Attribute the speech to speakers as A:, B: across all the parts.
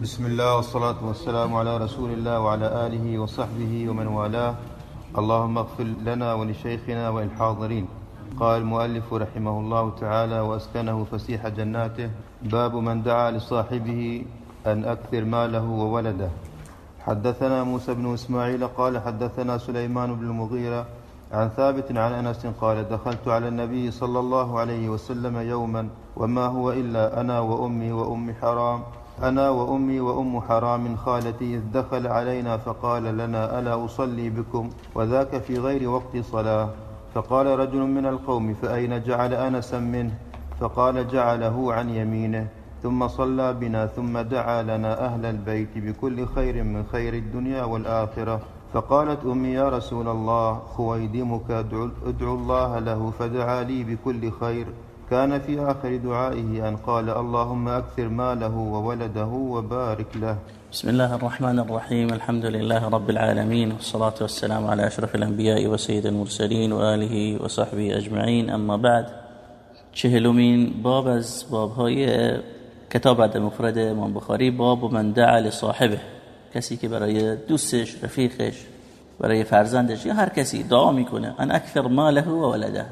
A: بسم الله والصلاة والسلام على رسول الله وعلى آله وصحبه ومن والاه. اللهم اغفر لنا ولشيخنا وللحاضرين. قال المؤلف رحمه الله تعالى وأسكنه فسيح جناته. باب من دعا لصاحبه أن أكثر ماله وولده. حدثنا موسى بن إسماعيل قال حدثنا سليمان بن المغيرة عن ثابت عن أنس قال دخلت على النبي صلى الله عليه وسلم يوما وما هو إلا أنا وأمي وأم حرام. أنا وأمي وأم حرام خالتي إذ دخل علينا فقال لنا ألا أصلي بكم؟ وذاك في غير وقت صلاة. فقال رجل من القوم فأين جعل أنسا منه؟ فقال جعله عن يمينه. ثم صلى بنا ثم دعا لنا أهل البيت بكل خير من خير الدنيا والآخرة. فقالت أمي يا رسول الله خويدمك ادعو الله له فدعا لي بكل خير. كان في آخر دعائه أن قال اللهم أكثر ماله وولده وبارك له.
B: بسم الله الرحمن الرحيم. الحمد لله رب العالمين والصلاة والسلام على أشرف الأنبياء وسيد المرسلين وآله وصحبه أجمعين. أما بعد چهلمین باب از باب های کتاب بعد مفرد امام بخاری. باب من دعا لصاحبه. کسی که برای دوستش رفیقش برای فرزندش یا هر کسی دعا میکنه. ان اکثر ماله و ولده.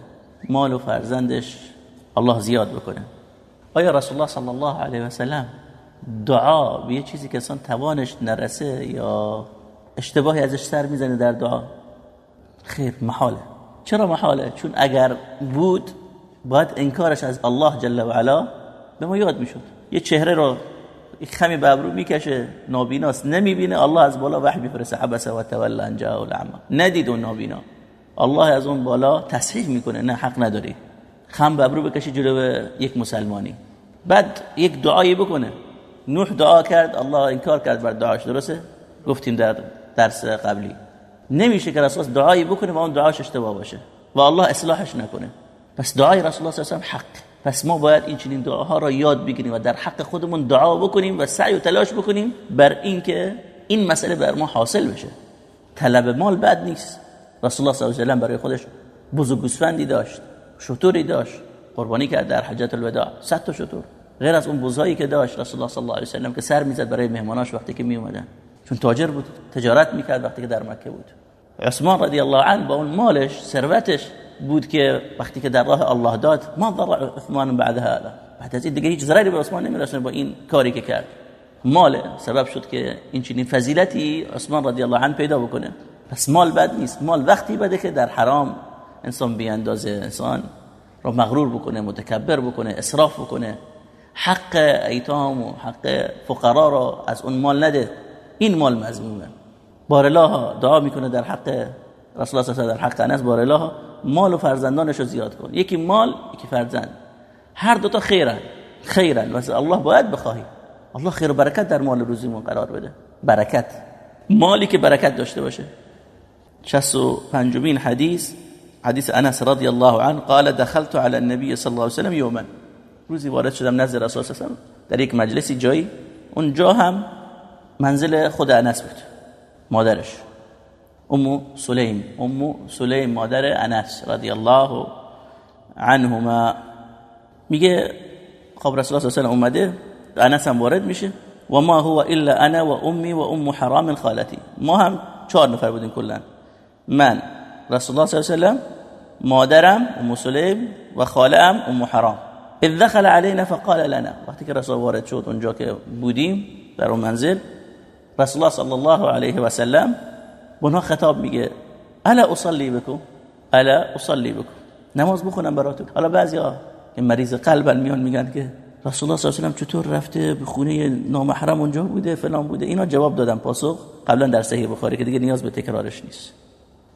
B: مال و فرزندش. الله زیاد بکنه. آیا رسول الله صلی الله علیه و سلم دعا به یه چیزی که اصلا توانش نرسه یا اشتباهی ازش سر می‌زنه در دعا؟ خیر محاله. چرا محاله؟ چون اگر بود باید انکارش از الله جل و علا به ما یاد می‌شد. یه چهره رو خمی به ابرو می‌کشه نابیناست نمی‌بینه الله از بالا وحی میفرسته. عبس و تولى ان جاء العمى ندید اون نابینا. الله از اون بالا تصحیح می‌کنه. نه حق نداری. خم به ابرو بکشی جلو یک مسلمانی. بعد یک دعایی بکنه. نوح دعا کرد الله انکار کرد بر دعاش درسته؟ گفتیم در درس قبلی. نمیشه که رسول دعایی بکنه و اون دعاش اشتباه باشه. و الله اصلاحش نکنه. پس دعای رسول الله صلی الله علیه و حق. پس ما باید این چنین دعاها را یاد بگیریم و در حق خودمون دعا بکنیم و سعی و تلاش بکنیم بر اینکه این مسئله بر ما حاصل بشه. طلب مال بد نیست. رسول الله صلی الله علیه و برای خودش بزرگ داشت. شطوری داشت. قربانی کرد در حجت الوداع. صد تا شطور. غیر از اون بوزایی که داشت رسول الله صلی الله علیه و سلم که سر می‌زد برای مهماناش وقتی که می اومدن چون تاجر بود تجارت می‌کرد وقتی که در مکه بود. عثمان رضی الله عنه با اون مالش ثروتش بود که وقتی که در راه الله داد ما ضر عثمان بعد هذا. بعد از این دیگه هیچ ضرری به عثمان نمیرسونه با این کاری که کرد. مال سبب شد که این چنین فضیلتی عثمان رضی الله عنه پیدا بکنه. پس مال بد نیست. مال وقتی بده که در حرام انسان بی اندازه انسان رو مغرور بکنه متکبر بکنه اسراف بکنه. حق ایتام و حق فقرا رو از اون مال نده. این مال مذمومه الله دعا می‌کنه در حق رسول الله در حق انس بار الله مال و فرزندانش رو زیاد کن. یکی مال یکی فرزند. هر دو تا خیرن. خیرن. واسه الله باید بخواهی. الله خیر و برکت در مال روزیمون قرار بده. برکت. مالی که برکت داشته باشه. 65 حدیث حدیث انس رضی الله عنه قال دخلت على النبي صلی الله علیه و سلم روزی وارد شدم نزد رسول الله در یک مجلسی جایی. اونجا هم منزل خود انس بود. مادرش. ام سلیم. ام سلیم مادر انس رضی الله عنهما. میگه خب رسول الله صلی الله اومده. انس هم وارد میشه. و ما هو الا انا و امي و ام حرام خالتي ما هم چهار نفر بودیم کلا. من رسول الله صلی الله علیه و مادرم ام سلیم و خالم ام حرام اذ دخل علينا فقال لنا وقتی که رسول وارد شد اونجا که بودیم در اون منزل رسول الله صلی الله علیه و سلم اونها خطاب میگه الا اصلي بكم الا اصلي بكم نماز بخونم براتون حالا بعضیا که مریض قلبن میان میگن که رسول الله صلی الله علیه و چطور رفته به خونه نامحرم اونجا بوده فلان بوده اینا جواب دادم پاسخ قبلا در صحیح بخاری که دیگه نیاز به تکرارش نیست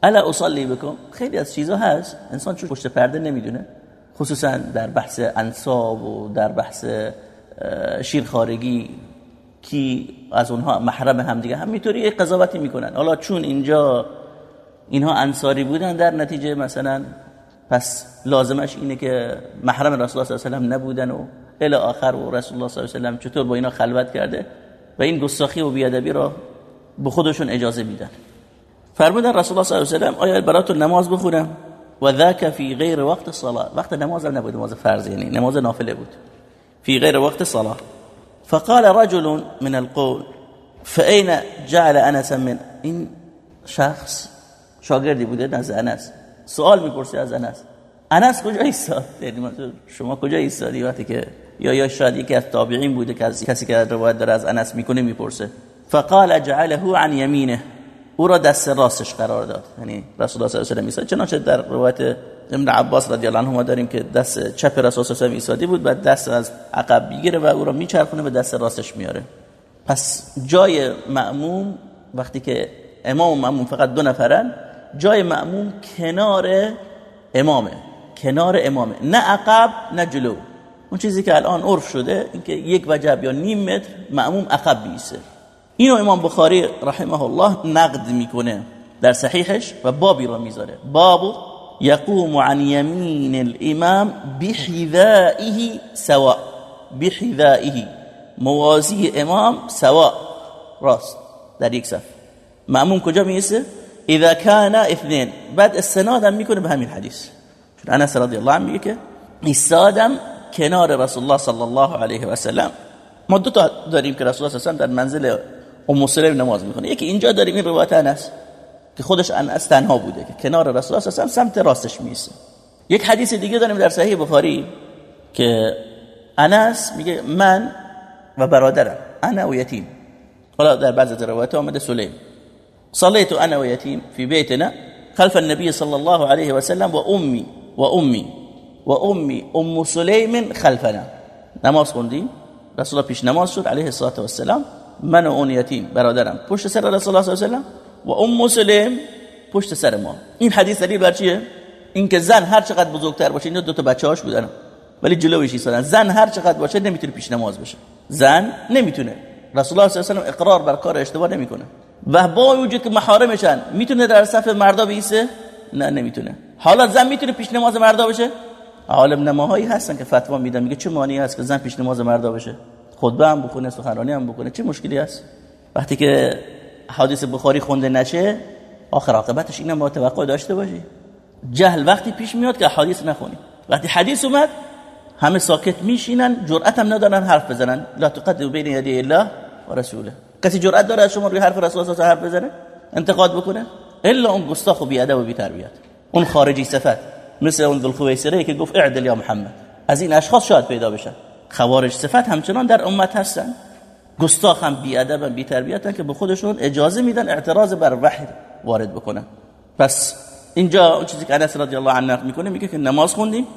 B: الا اصلي بكم خیلی از چیزا هست. انسان چون پشت پرده نمی‌دونه. خصوصا در بحث انصاب و در بحث شیرخارگی کی از اونها محرم هم دیگه همینطوری قضاوتی می‌کنن. حالا چون اینجا اینها انصاری بودن در نتیجه مثلا پس لازمش اینه که محرم رسول الله صلی الله علیه و نبودن و الی آخر و رسول الله صلی الله علیه و چطور با اینا خلوت کرده؟ و این گستاخی و بیادبی را به خودشون اجازه میدن. فرمودن رسول الله صلی الله علیه و آیا براتون نماز بخونم؟ و ذاک فی غیر وقت صلاه وقت نماز هم نبود نماز فرض یعنی نماز نافله بود. فی غیر وقت صلاه فقال رجل من القول فأين جعل انس من؟ این شخص شاگردی بوده نزد انس. سوال می‌پرسه از انس. انس کجا ایستاد؟ یعنی شما کجا ایستادی؟ وقتی که یا یا شاید یکی از تابعین بوده که از کسی که روایت داره از انس می‌کنه می‌پرسه. فقال جعله عن یمینه. او را دست راستش قرار داد. یعنی رسول الله صلی الله علیه و آله چنانچه در روایت ابن عباس رضی الله عنهما داریم که دست چپ رسول الله صلی الله بود بعد دست از عقب می‌گیره و او را میچرخونه به دست راستش میاره پس جای مأموم وقتی که امام و مأموم فقط دو نفرن جای مأموم کنار امامه. کنار امامه. نه عقب نه جلو. اون چیزی که الان عرف شده اینکه یک وجب یا نیم متر مأموم عقب بیسه اینو امام بخاری رحمه الله نقد می‌کنه در صحیحش و بابی را می‌ذاره. بابو يقوم عن يمين الامام بحذائه سواء. بحذائه. موازی امام سواء. راست. در یک صف. مأموم کجا میسه اذا كان اثنين بعد السناد هم می‌کنه به همین حدیث. چون انس رضی الله عنه میگه که ایستادم کنار رسول الله صلی الله علیه و سلم. ما دو تا داریم که رسول الله صلی الله علیه و در منزل ام سلیم نماز می‌کنه یکی اینجا داریم این روایت انس که خودش انس تنها بوده که کنار رسول الله صلی علیه و سمت راستش میسه یک حدیث دیگه داریم در صحیح بخاری که انس میگه من و برادرم انا و یتیم. حالا در بعض روایت آمده سلیم صليت انا ويتيم في بيتنا خلف النبي صلى الله عليه وسلم وامي وامي وامي ام سليم خلفنا. نماز خوندیم. رسول الله پیش نماز شد علیه الصلاه و السلام من و اون یتیم برادرم پشت سر رسول الله صلی الله علیه و و ام سلیم پشت سر ما. این حدیث دلیل بر چیه؟ این که زن هر چقدر بزرگتر باشه اینا دو تا بچه‌هاش بودن. ولی جلویش ایستادن زن هر چقدر باشه نمی‌تونه پیش نماز بشه زن نمی‌تونه. رسول الله صلی الله علیه و اقرار بر کار اشتباه نمی‌کنه. و با وجود که محارمشن. می‌تونه در صف مردا بیسه؟ نه نمی‌تونه. حالا زن می‌تونه پیش نماز مردا بشه عالم نماهایی هستن که فتوا میدن. میگه چه معنی هست که زن پیش نماز مردا بشه خطبه هم بکنه سخنرانی هم بکنه چه مشکلی هست؟ وقتی که حدیث بخاری خونده نشه آخر عاقبتش اینم با توقع داشته باشی. جهل وقتی پیش میاد که حدیث نخونی. وقتی حدیث اومد همه ساکت میشینن جرأت هم ندارن حرف بزنن. لا تقدم بین یدی الله و رسوله. کسی جرأت داره شما روی حرف رسول الله حرف بزنه؟ انتقاد بکنه؟ الا اون گستاخ و بیادب و بی‌تربیت. اون خارجی صفت. مثل اون ذوالخویسره که گفت اعدل یا محمد. از این اشخاص شاید پیدا بشن. خوارج صفت همچنان در امت هستن. گستاخ هم بیادب و بی‌تربیتن که به خودشون اجازه میدن اعتراض بر وحی وارد بکنن. پس اینجا اون چیزی که انس رضی الله عنه می‌کنه میگه که نماز خوندیم.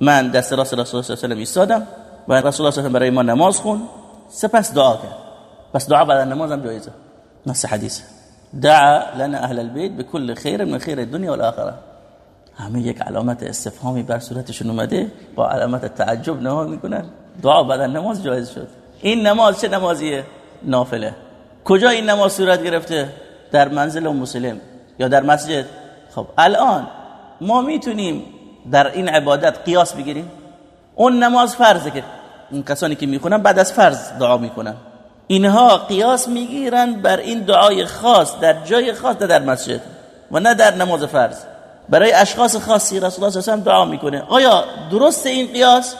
B: من دست راست رسول الله صلی الله علیه و ایستادم و رسول الله صلی برای ما نماز خون. سپس دعا کرد. پس دعا بعد نماز هم جایزه. نص حدیث دعا لنا اهل البيت بكل خیر من خیر الدنيا والاخره همه یک علامت استفهامی بر صورتشون اومده با علامت تعجب نها می‌کنن. دعا بعد نماز جایز شد. این نماز چه نمازیه؟ نافله. کجا این نماز صورت گرفته؟ در منزل و مسلم یا در مسجد؟ خب الان ما می‌تونیم در این عبادت قیاس بگیریم؟ اون نماز فرضه که این کسانی که می‌خونن بعد از فرض دعا می‌کنن. اینها قیاس می‌گیرن بر این دعای خاص در جای خاص در مسجد و نه در نماز فرض. برای اشخاص خاصی رسول الله صلی الله دعا می‌کنه. آیا درست این قیاس؟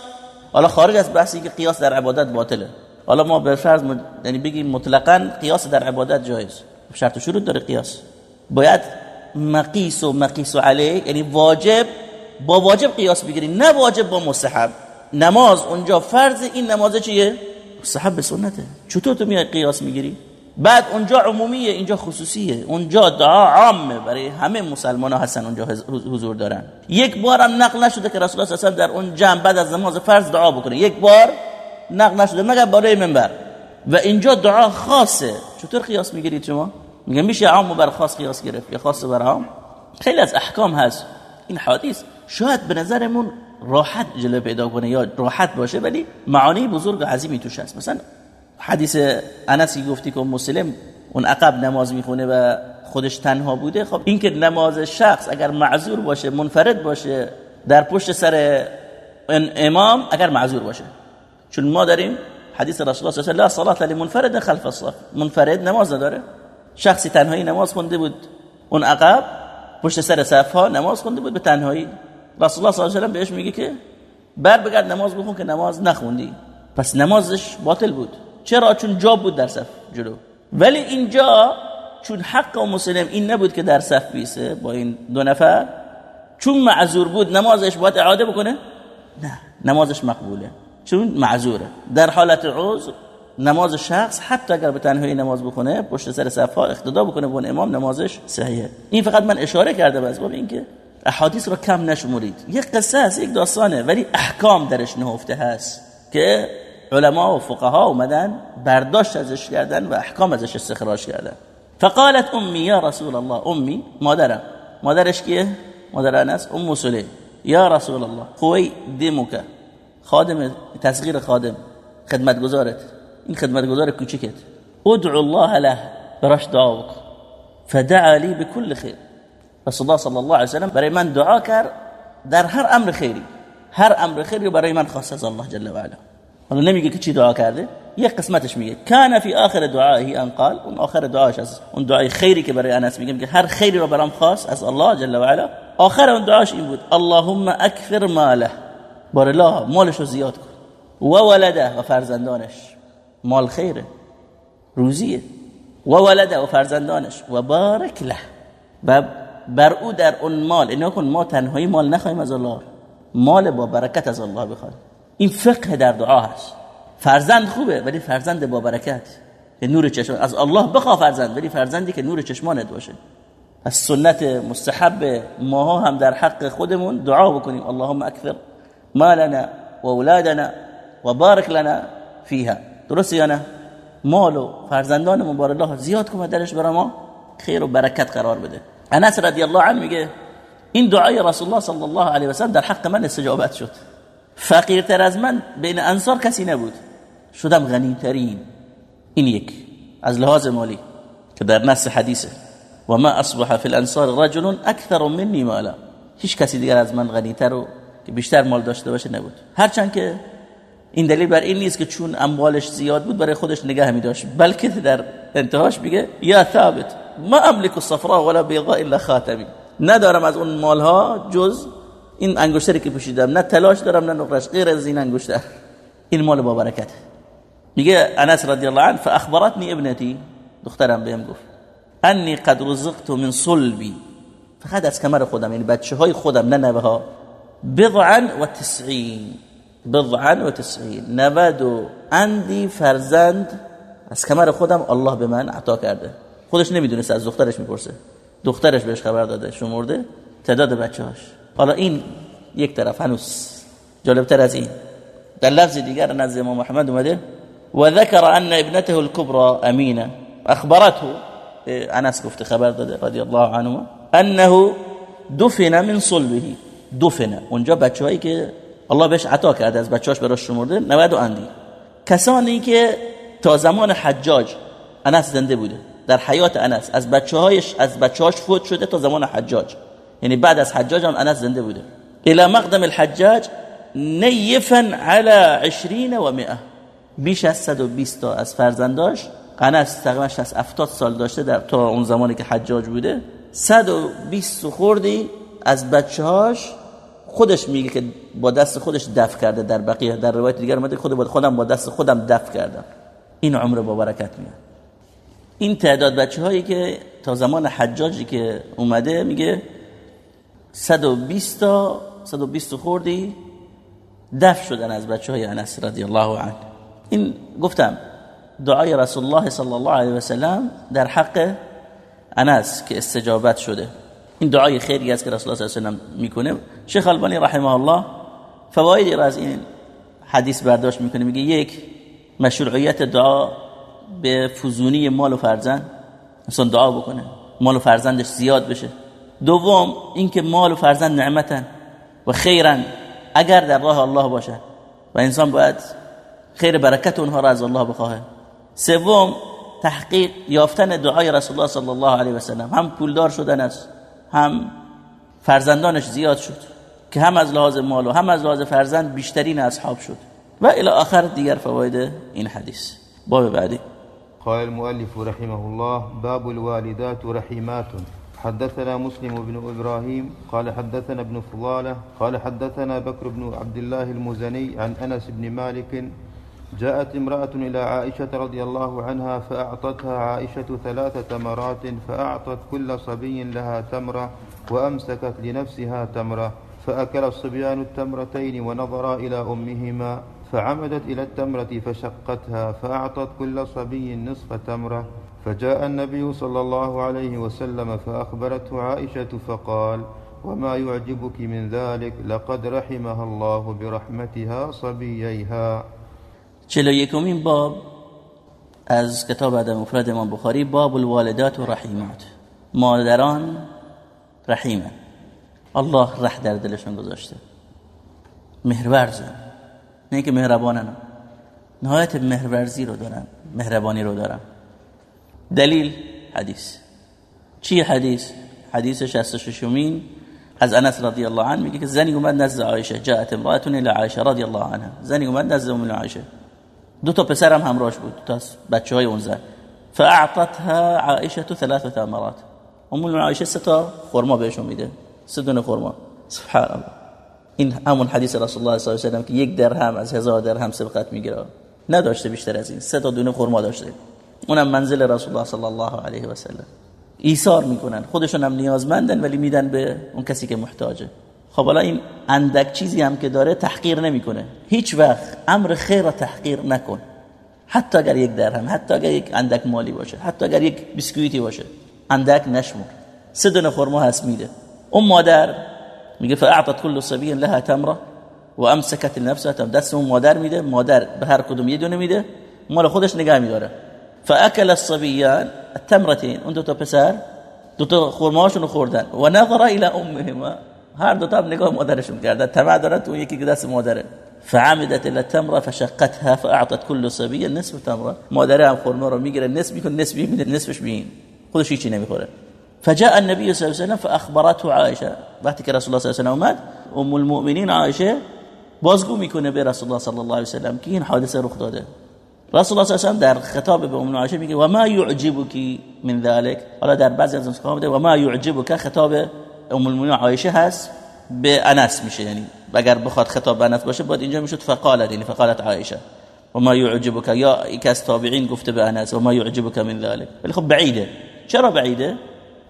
B: حالا خارج از بحثی که قیاس در عبادت باطله. حالا ما به فرض مد... یعنی بگیم مطلقا قیاس در عبادت جایز. شرط و شروط داره قیاس. باید مقیس و مقیس علیه یعنی واجب با واجب قیاس بگیری نه واجب با مستحب. نماز اونجا فرض این نماز چیه؟ مستحب سنته. چطور تو میای قیاس می‌گیری؟ بعد اونجا عمومیه اینجا خصوصیه. اونجا دعا عامه. برای همه مسلمان ها هستن اونجا حضور دارن. یک بار هم نقل نشده که رسول الله در اون جمع بعد از نماز فرض دعا بکنه. یک بار نقل نشده. مگر برای منبر. و اینجا دعا خاصه. چطور قیاس می‌گیرید شما؟ میگن میشه عام بر خاص قیاس گرفت. یا خاص بر عام؟ خیلی از احکام هست. این حدیث شاید به نظرمون راحت جلو پیدا کنه یا راحت باشه ولی معانی بزرگ و عظیمی توش هست. مثلا حدیث انسی گفتی که مسلم اون عقب نماز می‌خونه و خودش تنها بوده. خب این که نماز شخص اگر معذور باشه منفرد باشه در پشت سر امام اگر معذور باشه. چون ما داریم حدیث رسول الله صلی الله علیه و صلاه لمنفرد خلف الصف منفرد نماز نداره. شخصی تنهایی نماز خونده بود. اون عقب پشت سر صف ها نماز خونده بود به تنهایی. رسول الله صلی الله علیه و بهش میگه که بر بگرد نماز بخون که نماز نخوندی. پس نمازش باطل بود. چرا؟ چون جا بود در صف جلو. ولی اینجا چون حق و مسلم این نبود که در صف بیسه با این دو نفر چون معذور بود نمازش باید اعاده بکنه؟ نه نمازش مقبوله. چون معذوره. در حالت عذر نماز شخص حتی اگر به تنهایی نماز بکنه پشت سر صف ها اقتدا بکنه با امام نمازش صحیحه. این فقط من اشاره کردم از باب اینکه احادیث رو کم نشمرید. یک قصه است یک داستانه ولی احکام درش نهفته هست که علما و فقها اومدن برداشت ازش کردن و احکام ازش استخراج کردن. فقالت امي یا رسول الله امي مادرم. مادرش کیه؟ مادر انس. ام سلیم. یا رسول الله خوی دمک خادم تصغیر خادم. خدمتگزارت. این خدمتگزار کوچکت ادعو الله له براش دعا فدعا لی بكل خیر. رسول الله صلی الله علیه وسلم برای من دعا کرد در هر أمر خیری. هر أمر خیری برای من خاص از الله جل و علا. حالا نمیگه که چی دعا کرده؟ یک قسمتش میگه. کان فی آخر دعائه ان قال. اون آخر دعاش از اون دعای خیری که برای انس میگه که هر خیری رو برام خاص از الله جل و علا آخر اون دعاش این بود. اللهم اکثر ماله. بار الله مالش رو زیاد کن. و ولده. و فرزندانش. مال خیره. روزیه. و ولده. و فرزندانش. و بارک له. و بر او در اون مال اینا کن ما تنهایی مال نخواهیم از الله. مال با برکت از الله بخواهیم این فقه در دعا هست. فرزند خوبه ولی فرزند با برکت. که نور چشمان. از الله بخوا فرزند ولی فرزندی که نور چشمانت باشه. از سنت مستحب ماها هم در حق خودمون دعا بکنیم. اللهم اکثر مالنا و اولادنا و بارک لنا فیها. درست یا نه؟ مال و فرزندانمون بار الله زیاد کن درش برای ما خیر و برکت قرار بده. انس رضی الله عنه میگه این دعای رسول الله صلی الله علیه و سلم در حق من استجابت شد. فقیرتر از من بین انصار کسی نبود. شدم غنی ترین این یک. از لحاظ مالی. که در نص حدیثه. و ما اصبح فی الانصار رجل اکثر منی مالا. هیچ کسی دیگر از من غنیتر و که بیشتر مال داشته باشه نبود. هرچند که این دلیل بر این نیست که چون اموالش زیاد بود برای خودش نگه می داشت بلکه در انتهاش میگه یا ثابت ما املک الصفراء ولا بیضاء الا خاتمی. ندارم از اون مالها جز این انگشتری که پوشیدم نه تلاش دارم نه نقرش غیر از این انگشتر. این مال با برکت. میگه انس رضی الله عنه فاخبرتني ابنتي دخترم بهم گفت انی قد رزقت من صلبی. فقط از کمر خودم یعنی بچه های خودم نه نوه ها بضعا و تسعین. بضعا و تسعین. نود و اندی فرزند از کمر خودم الله به من عطا کرده. خودش نمی‌دونست از دخترش می‌پرسه. دخترش بهش خبر داده شمرده. تعداد بچه هاش حالا این یک طرف هنوز جالبتر از این. در لفظ دیگر نزد امام محمد اومده. و ذکر ان ابنته الكبرى امینه. اخبرته انس گفته خبر داده رضی الله عنه. انه دفن من صلبه. دفن. اونجا بچه‌هایی که الله بهش عطا کرده از بچه‌هاش براش شمرده 90 اندی. کسانی که تا زمان حجاج انس زنده بوده. در حیات انس از بچه‌هایش از بچه‌هاش فوت شده تا زمان حجاج. یعنی بعد از حجاج هم انس زنده بوده. الى مقدم الحجاج نیفا على 20 و 100 بیش از 120 تا از فرزنداش. انس تقریبا از 70 سال داشته در تا اون زمانی که حجاج بوده. 120 خوردی از بچه‌هاش خودش میگه که با دست خودش دف کرده در بقیه. در روایت دیگر اومده خود خودم با دست خودم دف کردم. این عمر با برکت میاد. این تعداد بچه هایی که تا زمان حجاجی که اومده میگه 120 تا 120 خوردی دف شدن از بچه های انس رضی الله عنه. این گفتم دعای رسول الله صلی الله علیه و سلم در حق انس که استجابت شده. این دعای خیری است که رسول الله صلی الله علیه و می‌کنه. شیخ البانی رحمه الله فوایدی را از این حدیث برداشت می‌کنه. میگه یک مشروعیت دعا به فزونی مال و فرزند. انسان دعا بکنه مال و فرزندش زیاد بشه. دوم اینکه مال و فرزند نعمتن و خیرن اگر در راه الله باشه و انسان باید خیر برکت اونها را از الله بخواه سوم تحقیق یافتن دعای رسول الله صلی الله علیه و سلم. هم پولدار شدن است هم فرزندانش زیاد شد که هم از لحاظ مال و هم از لحاظ فرزند بیشترین اصحاب شد. و الى آخر دیگر فواید این حدیث. باب بعدی.
A: قال المؤلف رحمه الله باب الوالدات رحيمات حدثنا مسلم بن إبراهيم قال حدثنا ابن فضالة قال حدثنا بكر بن عبد الله المزني عن أنس بن مالك جاءت امرأة إلى عائشة رضي الله عنها فأعطتها عائشة ثلاث تمرات فأعطت كل صبي لها تمرة وأمسكت لنفسها تمرة فأكل الصبيان التمرتين ونظرا إلى أمهما فعمدت إلى التمرة فشقتها فأعطت كل صبي نصف تمرة. فجاء النبي صلى الله عليه وسلم فأخبرته عائشة فقال وما يعجبك من ذلك؟ لقد رحمها الله برحمتها صبييها.
B: چلو یکمین باب از کتاب ادب مفرد امام بخاری باب الوالدات و رحیمات. مادران رحیمه الله رح در دلشون گذاشته. مهرورزن نه که مهربانن. نهایت مهرورزی رو دارن. مهربانی رو دارن. دلیل حدیث. چی حدیث؟ حدیث 66 مین از انس رضی الله عنه میگه که زنی اومد نزد عایشه جاءت امراه الى عایشه رضی الله عنها. زنی اومد نزد ام عایشه. دو تا پسرم همراهش بود تا بچه های اون زن. فاعطتها عائشه ثلاث تمرات ام عایشه سه تا خرما بهشون میده. سه دونه خرما. سبحان الله این همون حدیث رسول الله صلی الله علیه و که یک درهم از هزار درهم سبقت می‌گیره. نداشته بیشتر از این. سه تا دونه خرما داشته. اونم منزل رسول الله صلی الله علیه و سلم. ایثار می‌کنن. خودشون هم نیازمندن ولی میدن به اون کسی که محتاجه. خب حالا این اندک چیزی هم که داره تحقیر نمی‌کنه. هیچ وقت امر خیر را تحقیر نکن. حتی اگر یک درهم حتی اگر یک اندک مالی باشه حتی اگر یک بیسکویتی باشه. اندک نشمر. سه دونه خرما هست میده. اون مادر میگه فاعطت كل صبي لها تمره و امسكت لنفسها تم دست اون مادر میده. مادر به هر کدوم یه دونه میده. مال خودش نگاه میداره. فأكل الصبيان التمرتين. اون دو تا پسر دو تا خرماشون خوردن. و نظر إلى أمهما. هر دو تا نگاه مادرشون کردن تمع داره تو یکی دست مادره. فعمدت إلى التمرة فشقتها فأعطت كل صبي نصف تمرة. مادر هم خرما رو میگیره. نصف میکنه نصف میده نصفش بین خودش هیچی نمیخوره. فجاء النبي صلى الله عليه وسلم فأخبرته عائشة. وقتی که رسول الله صلی الله علیه و اومد أم المؤمنین عائشة بازگو میکنه به رسول الله صلی الله علیه و سلم که این حادثه رخ داده. رسول الله صلی در خطاب به ام عائشه میگه و ما يعجبك من ذلك حالا در بعضی از نسخه‌ها و ما يعجبك خطاب ام المؤمنین عایشه هست به انس میشه یعنی اگر بخواد خطاب به انس باشه باید اینجا می‌شد فقالت یعنی فقالت عایشه و ما يعجبك یا یک از تابعین گفته به انس و ما يعجبك من ذلك ولی خب بعیده. چرا بعیده؟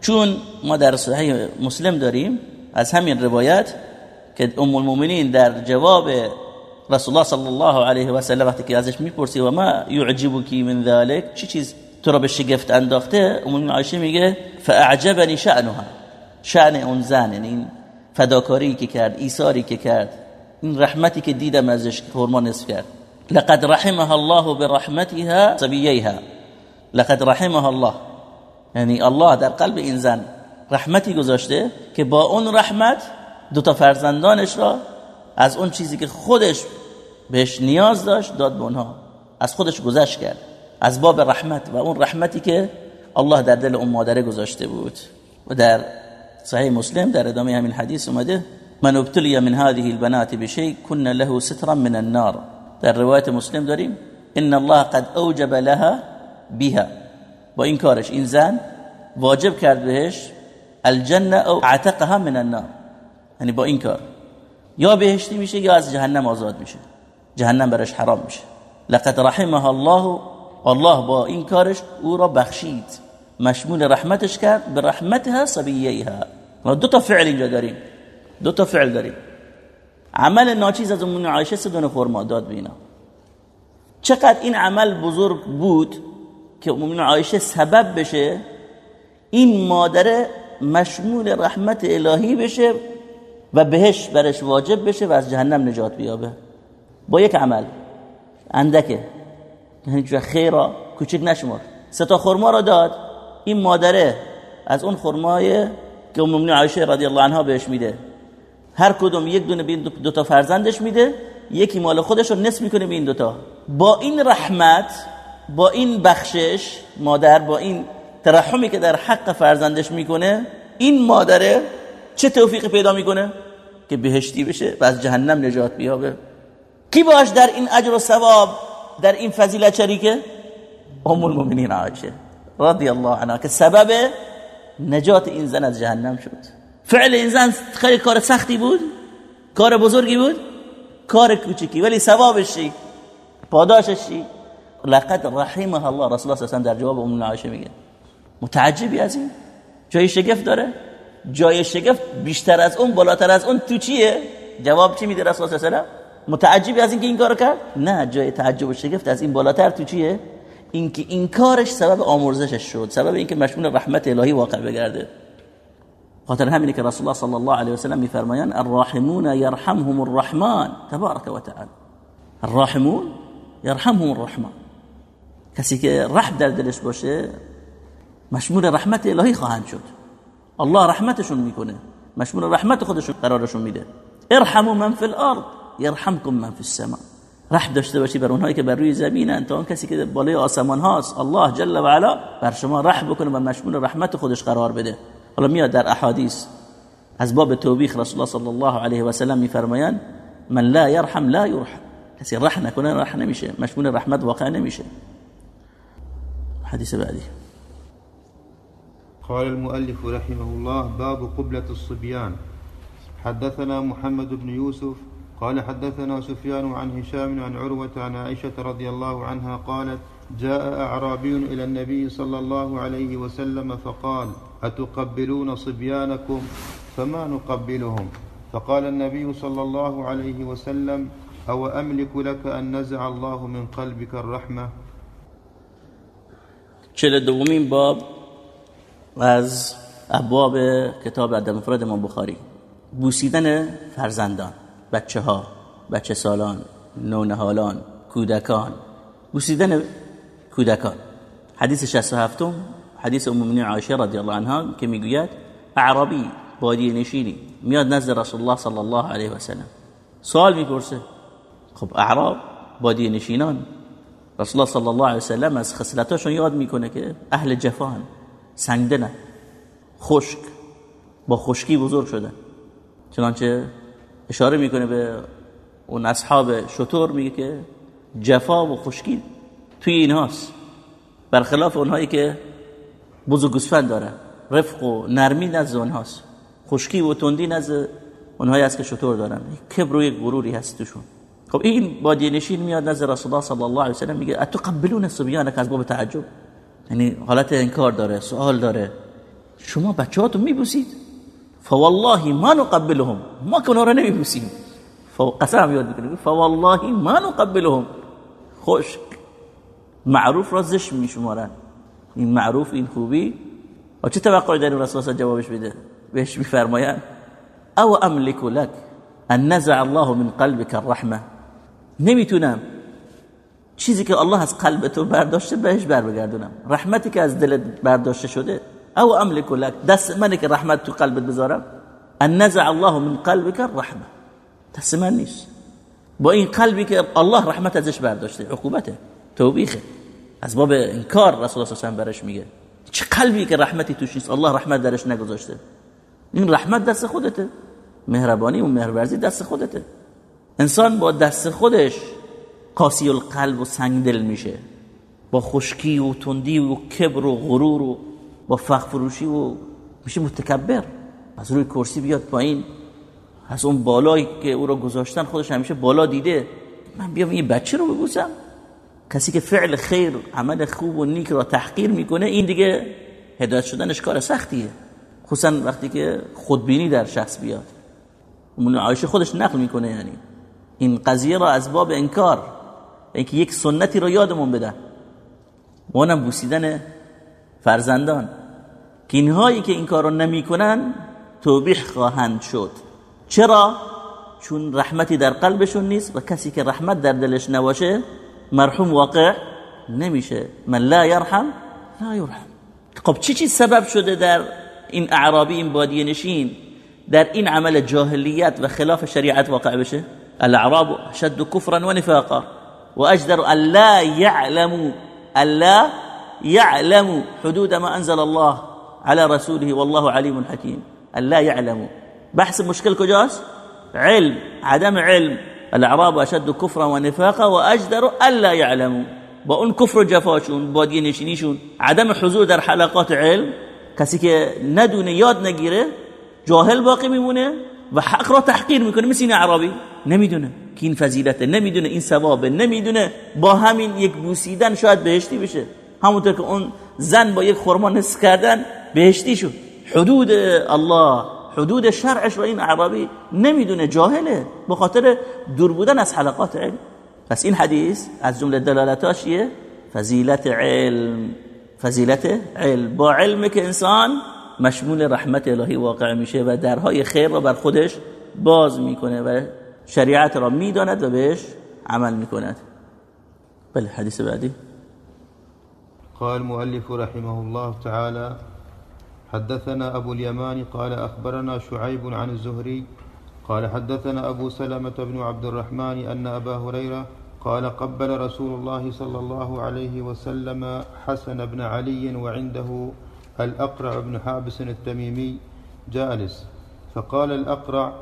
B: چون ما در صحیح مسلم داریم از همین روایت که ام المؤمنین در جواب رسول الله صلی الله علیه و سلم وقتی که ازش می‌پرسی و ما يعجبك من ذلك چی چیز تو را به شگفت انداخته ام عایشه میگه فاعجبني شأنها شأن اون زن یعنی این فداکاری که کرد ایثاری که کرد این رحمتی که دیدم ازش خرما نصف کرد لقد رحمها الله برحمتها صبييها لقد رحمها الله یعنی الله در قلب این زن رحمتی گذاشته که با اون رحمت دو تا فرزندانش را از اون چیزی که خودش بهش نیاز داشت داد به اونها. از خودش گذشت کرد. از باب رحمت. و اون رحمتی که الله در دل اون مادره گذاشته بود. و در صحیح مسلم در ادامه همین حدیث اومده من ابتلی من هذه البنات بشيء كنا له سترا من النار. در روایت مسلم داریم ان الله قد اوجب لها بها. با این کارش این زن واجب کرد بهش الجنه او اعتقها من النار. یعنی با این کار. یا بهشتی میشه یا از جهنم آزاد میشه. جهنم برش حرام میشه. لقد رحمها الله الله با این کارش او را بخشید. مشمول رحمتش کرد به رحمتها صبییها ما دو تا فعل اینجا داریم. دو تا فعل داریم. عمل ناچیز از ام عایشه سه دونه فرما داد بینا چقدر این عمل بزرگ بود که ام عایشه سبب بشه این مادر مشمول رحمت الهی بشه و بهش برش واجب بشه و از جهنم نجات بیابه. با یک عمل. اندکه یعنی خیرا کوچک نشمار سه تا خرما رو داد. این مادره از اون خرمای که ام عایشه رضی الله عنها بهش میده. هر کدوم یک دونه به دو تا فرزندش میده. یکی مال خودش رو نصف می‌کنه به این دوتا. با این رحمت با این بخشش مادر با این ترحمی که در حق فرزندش می‌کنه این مادره چه توفیق پیدا می‌کنه؟ که بهشتی بشه و از جهنم نجات بیابه. کی باش در این اجر و ثواب در این فضیلت شریکه؟ ام المؤمنین عایشه رضی الله عنها که سبب نجات این زن از جهنم شد. فعل این زن خیلی کار سختی بود کار بزرگی بود کار کوچکی ولی ثوابش چی؟ پاداشش چی؟ لقد رحمه الله رسول الله صلی در جواب ام عایشه میگه. متعجبی از این؟ جای شگفت داره؟ جای شگفت بیشتر از اون بالاتر از اون تو چیه؟ جواب چی میده رسول الله صلی متعجبی از اینکه این کارو کرد؟ نه جای تعجب و شگفت از این بالاتر تو چیه؟ اینکه این کارش سبب آمرزشش شد سبب اینکه مشمول رحمت الهی واقع بگرده. خاطر همینه که رسول الله صلی الله علیه و سلم میفرمایند الراحمون يرحمهم الرحمن تبارک و تعالی. الراحمون يرحمهم الرحمن. کسی که رحم در دلش باشه مشمول رحمت الهی خواهند شد. الله رحمتشون می‌کنه. مشمول رحمت خودشون قرارشون میده. ارحموا من فی الارض یرحمکم من فی السماء رحم داشته باشی بر اونهایی که بر روی زمینن. تا اون کسی که بالای آسمان هاست الله جل و علا بر شما رحم بکنه و مشمول رحمت خودش قرار بده. حالا میاد در احادیث. از باب توبیخ رسول الله صلی الله علیه و سلم میفرمایند من لا يرحم لا يرحم کسی رحم نکنه رحم نمیشه. مشمول رحمت واقع نمیشه. حدیث بعدی.
A: قال المؤلف رحمه الله باب قبلة الصبيان. حدثنا محمد بن يوسف قال حدثنا سفيان عن هشام عن عروة عن عائشة رضي الله عنها قالت جاء أعرابي إلى النبي صلى الله عليه وسلم فقال أتقبلون صبيانكم؟ فما نقبلهم. فقال النبي صلى الله عليه وسلم أو أملك لك أن نزع الله من قلبك الرحمة؟
B: چل دومین باب از ابواب کتاب ادب مفرد امام بخاری. بوسیدن فرزندان بچه ها بچه سالان نونهالان کودکان. بوسیدن کودکان. حدیث 67 حدیث ام المؤمنین عایشه رضی الله عنها که می‌گوید اعرابی بادی نشینی. میاد نزد رسول الله صلی الله علیه و سلم. سوال می‌پرسه خب اعراب بادی نشینان؟ رسول الله صلی الله علیه و سلم از خصلتاشون یاد می‌کنه که اهل جفان. سنگدنه خشک با خشکی بزرگ شدن چنانچه اشاره می‌کنه به اون اصحاب شطور میگه که جفا و خشکی توی اینهاست. برخلاف اونهایی که بز و داره رفق و نرمی نزد اونهاست. خشکی و تندی نزد اونهایی هست که شطور دارن. کبر و غروری هست توشون. خب این بادی نشین میاد نزد رسول الله صلی الله علیه و سلم میگه اتقبلون صبیانک از باب تعجب؟ یعنی حالت انکار داره سوال داره. شما بچه‌هاتون میبوسید. فوالله ما نقبلهم. ما که رو نمیبوسیم. قسم یاد می‌کنه فوالله ما نقبلهم. خشک معروف را زش میشمارن. این معروف این خوبی. و چه توقعی داریم رسول جوابش بده؟ بهش میفرمایند. او املك لك ان نزع الله من قلبك الرحمه نمی‌تونم. چیزی که الله از قلب تو برداشته بهش بر بگردونم رحمتی که از دلت برداشته شده. او املك لك دست منه که رحمت تو قلبت بذارم. ان نزع الله من قلبك الرحمه دست من نیست. با این قلبی که الله رحمت ازش برداشته. عقوبته. توبیخه. از باب انکار رسول الله صلی برش میگه. چه قلبی که رحمتی توش نیست. الله رحمت درش نگذاشته. این رحمت دست خودته. مهربانی و مهرورزی دست خودته. انسان با دست خودش قاسی القلب و سنگ دل میشه. با خشکی و تندی و کبر و غرور و با فخر فروشی و میشه متکبر. از روی کرسی بیاد پایین. از اون بالایی که او رو گذاشتن خودش همیشه بالا دیده. من بیام این بچه رو ببوسم. کسی که فعل خیر عمل خوب و نیک را تحقیر می‌کنه این دیگه هدایت شدنش کار سختیه. خصوصا وقتی که خودبینی در شخص بیاد. اون عایشه خودش نقل می‌کنه یعنی. این قضیه را از باب انکار اینکه یک سنتی را یادمون بده. و اونم بوسیدن فرزندان. که اینهایی که این کار را نمی‌کنن توبیح خواهند شد. چرا؟ چون رحمتی در قلبشون نیست و کسی که رحمت در دلش نباشه مرحوم واقع نمیشه. من لا یرحم لا یرحم. خب چی چی سبب شده در این اعرابی این بادیه نشین؟ در این عمل جاهلیت و خلاف شریعت واقع بشه؟ الاعراب شد کفرا و نفاقا. و اجدر أن لا يعلموا الا يعلموا حدود ما أنزل الله على رسوله والله عليم حكيم. الا يعلموا بحث مشكل کجاست علم عدم علم. الأعراب أشد كفرا ونفاقا وأجدر الا يعلموا با اون کفر و جفاشون بادی نشینیشون عدم حضور در حلقات علم. کسی که ندونه یاد نگیره جاهل باقی میمونه. و حق را تحقیر می‌کنه. مثل این عربی نمی‌دونه. که این فضیلته. نمی‌دونه این ثوابه. نمی‌دونه با همین یک بوسیدن شاید بهشتی بشه. همونطور که اون زن با یک خورما نصف کردن بهشتی شد. حدود الله حدود شرعش و این عربی نمی‌دونه. جاهله. به خاطر دور بودن از حلقات علم. پس این حدیث از جمله دلالتاش چیه؟ فضیلت علم. فضیلت علم. با علم که انسان مشمول رحمت الهی واقع میشه و درهای خیر را بر خودش باز می‌کنه و شریعت را می‌داند و بهش عمل می‌کند. بله حدیث بعدی.
A: قال المؤلف رحمه الله تعالى حدثنا أبو اليمان قال أخبرنا شعيب عن الزهري قال حدثنا أبو سلمة بن عبد الرحمن أن أبا هريرة قال قبل رسول الله صلى الله عليه وسلم حسن بن علي وعنده الأقرع بن حابس التميمي جالس. فقال الأقرع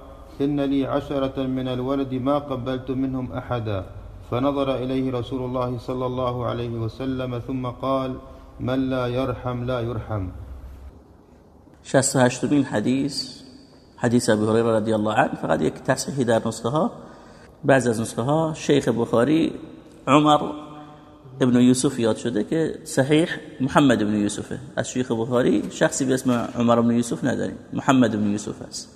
A: إن لي عشرة من الولد ما قبلت منهم أحدا. فنظر إليه رسول الله صلى الله عليه وسلم ثم قال من لا يرحم لا يرحم.
B: 68 بين حديث حديث ابي هريره رضي الله عنه فقد یک تصحیحی در نسخه ها بعض از شیخ بخاری عمر ابن یوسف یاد شده که صحیح محمد ابن یوسفه. از شیخ بخاری شخصی به اسم عمر ابن یوسف نداریم. محمد ابن یوسف است.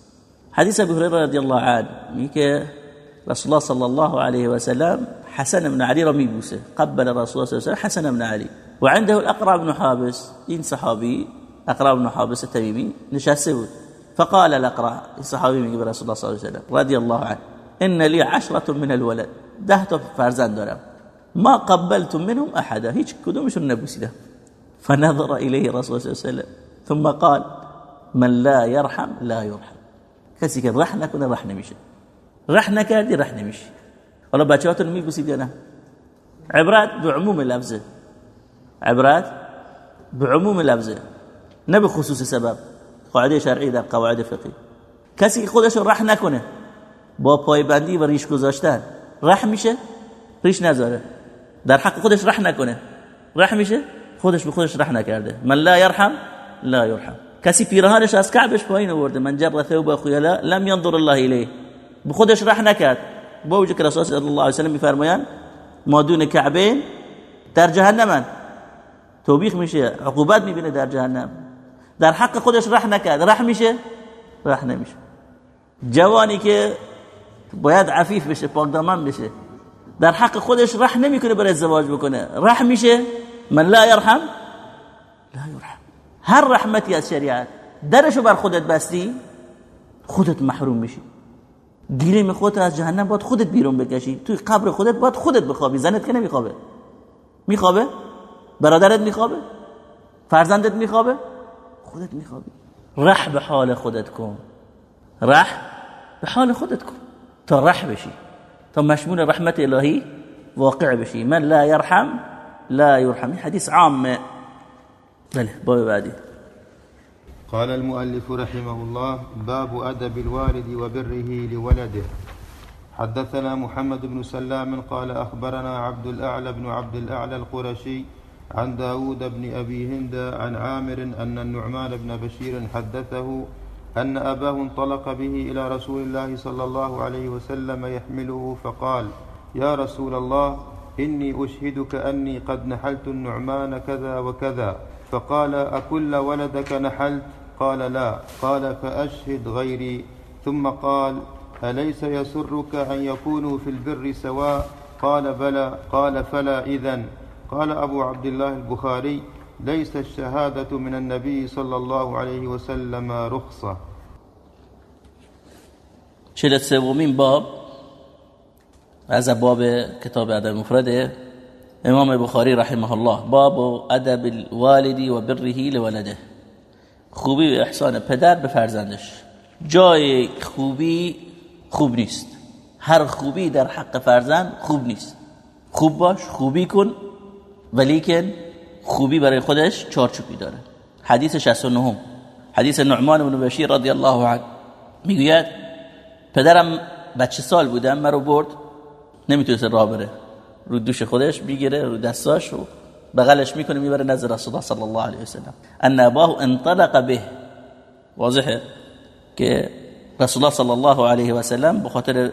B: حدیث ابو هريره رضی الله عنه میگه رسول الله صلی الله علیه و سلم حسن بن علي را میبوسه. قبل رسول الله صلی الله علیه و حسن بن علي وعنده الاقرع بن حابس. این صحابی اقرع بن حابس التميمي نشسته بود. فقال الاقرع الصحابي من رسول الله صلى الله عليه وسلم رضي الله عنه ان لي عشرة من الولد. ده تا فرزند دارم. ما قبلت منهم أحدا. هیچ کدومشون نبوسیدم فنظر إليه رسول الله صلى الله عليه وسلم. ثم قال من لا يرحم لا يرحم. کسی که رح نکنه رح نمیشه رح نکردی رح نمیشه حالا بچه‌هاتون میبوسید یا نه عبرت بعموم لفظه عبرت بعموم نه به خصوص سبب قاعدة شرعی در قواعد کسی که خودش رح نکنه با پایبندی و ریش گذاشتن. رح میشه ریش نذاره. در حق خودش رح نکنه. رح میشه؟ خودش به خودش رح نکرده. من لا يرحم لا يرحم کسی پیرهانش از کعبش پایین آورده. من جر ثوب خیلا لم ينظر الله الیه. به خودش رح نکرد. با وجه که رسول الله صلی الله علیه و سلم میفرمایند ما دون کعبین در جهنمن توبیخ میشه عقوبت می‌بینه در جهنم. در حق خودش رح نکرد. رح میشه؟ رح نمیشه. جوانی که باید عفیف بشه پاک دامن بشه. در حق خودش رح نمی‌کنه برای ازدواج بکنه. رح میشه؟ من لا يرحم لا يرحم هر رحمتی از شریعت درشو بر خودت بستی خودت محروم میشی. گیریم خودت از جهنم باید خودت بیرون بکشی. توی قبر خودت باید خودت بخوابی. زنت که نمیخوابه. میخوابه؟ برادرت میخوابه؟ فرزندت میخوابه؟ خودت میخوابی. رح به حال خودت کن. رح به حال خودت کن. تا رح بشی. تا مشمول رحمت الهی واقع بشی من لا يرحم لا يرحم. حديث عام. بله باب بعدي.
A: قال المؤلف رحمه الله باب أدب الوالد وبره لولده. حدثنا محمد بن سلام قال أخبرنا عبد الأعلى بن عبد الأعلى القرشي عن داود بن أبي هند عن عامر أن النعمان بن بشير حدثه أن أباه انطلق به إلى رسول الله صلى الله عليه وسلم يحمله فقال يا رسول الله إني أشهدك أني قد نحلت النعمان كذا وكذا. فقال أكل ولدك نحلت؟ قال لا. قال فأشهد غيري. ثم قال أليس يسرك أن يكونوا في البر سواء؟ قال بلى. قال فلا. إذن قال أبو عبد الله البخاري ليس الشهادة من النبي صلى الله عليه وسلم رخصة.
B: چلت سومین باب از باب کتاب ادب مفرده امام بخاری رحمه الله. باب ادب الوالد و بره لولده. خوبی و احسان پدر به فرزندش. جای خوبی خوب نیست. هر خوبی در حق فرزند خوب نیست. خوب باش خوبی کن ولیکن خوبی برای خودش چارچوبی داره. حدیث 69 حدیث نعمان بن بشیر رضی الله عنه می‌گوید پدرم بچه سال بودم مرا برد نمی‌تونست راه بره. رو دوش خودش می‌گیره رو دستاش رو بغلش می‌کنه می‌بره نزد رسول الله صلی الله علیه وسلم. ان اباه انطلق به. واضحه که رسول الله صلی الله علیه و سلم به خاطر